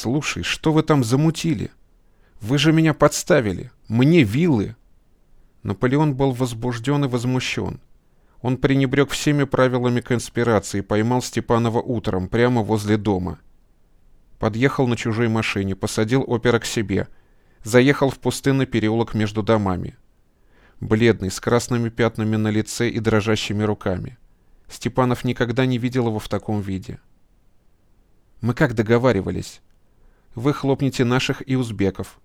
«Слушай, что вы там замутили? Вы же меня подставили. Мне вилы!» Наполеон был возбужден и возмущен. Он пренебрег всеми правилами конспирации и поймал Степанова утром, прямо возле дома. Подъехал на чужой машине, посадил опера к себе, заехал в пустынный переулок между домами. Бледный, с красными пятнами на лице и дрожащими руками. Степанов никогда не видел его в таком виде. «Мы как договаривались? Вы хлопнете наших и узбеков.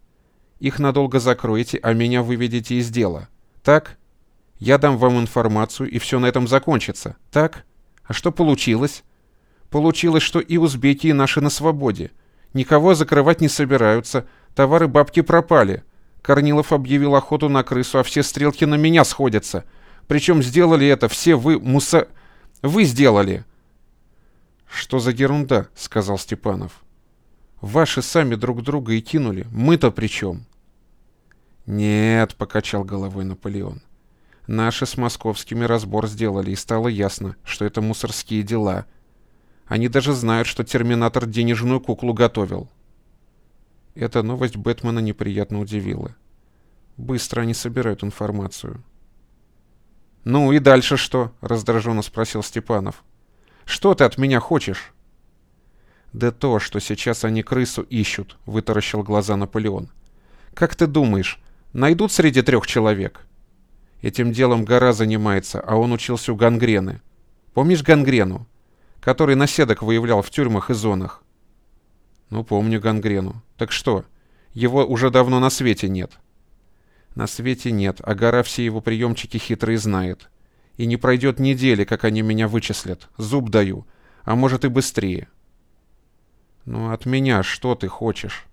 Их надолго закроете, а меня выведете из дела. Так?» Я дам вам информацию, и все на этом закончится. Так? А что получилось? Получилось, что и узбеки, и наши на свободе. Никого закрывать не собираются. Товары бабки пропали. Корнилов объявил охоту на крысу, а все стрелки на меня сходятся. Причем сделали это все вы, муса... Вы сделали. Что за ерунда, сказал Степанов. Ваши сами друг друга и кинули. Мы-то при чем? Нет, покачал головой Наполеон. Наши с московскими разбор сделали, и стало ясно, что это мусорские дела. Они даже знают, что Терминатор денежную куклу готовил. Эта новость Бэтмена неприятно удивила. Быстро они собирают информацию. «Ну и дальше что?» — раздраженно спросил Степанов. «Что ты от меня хочешь?» «Да то, что сейчас они крысу ищут», — вытаращил глаза Наполеон. «Как ты думаешь, найдут среди трех человек?» Этим делом гора занимается, а он учился у гангрены. Помнишь гангрену? Который наседок выявлял в тюрьмах и зонах. Ну, помню гангрену. Так что, его уже давно на свете нет. На свете нет, а гора все его приемчики хитрые знает. И не пройдет недели, как они меня вычислят. Зуб даю. А может и быстрее. Ну, от меня что ты хочешь?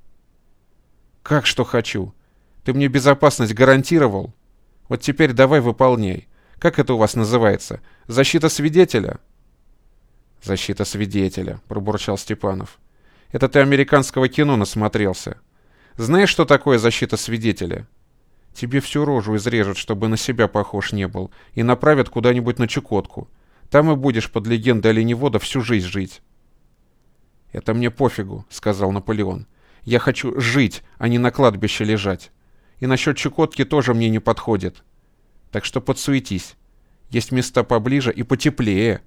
Как что хочу? Ты мне безопасность гарантировал? Вот теперь давай выполняй. Как это у вас называется? Защита свидетеля?» «Защита свидетеля», — пробурчал Степанов. «Это ты американского кино насмотрелся. Знаешь, что такое защита свидетеля? Тебе всю рожу изрежут, чтобы на себя похож не был, и направят куда-нибудь на Чукотку. Там и будешь под легендой оленевода всю жизнь жить». «Это мне пофигу», — сказал Наполеон. «Я хочу жить, а не на кладбище лежать. И насчет Чукотки тоже мне не подходит. Так что подсуетись. Есть места поближе и потеплее.